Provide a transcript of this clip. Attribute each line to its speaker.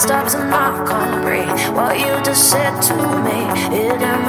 Speaker 1: heart stops and I can't breathe. What you just said to me, it hurts.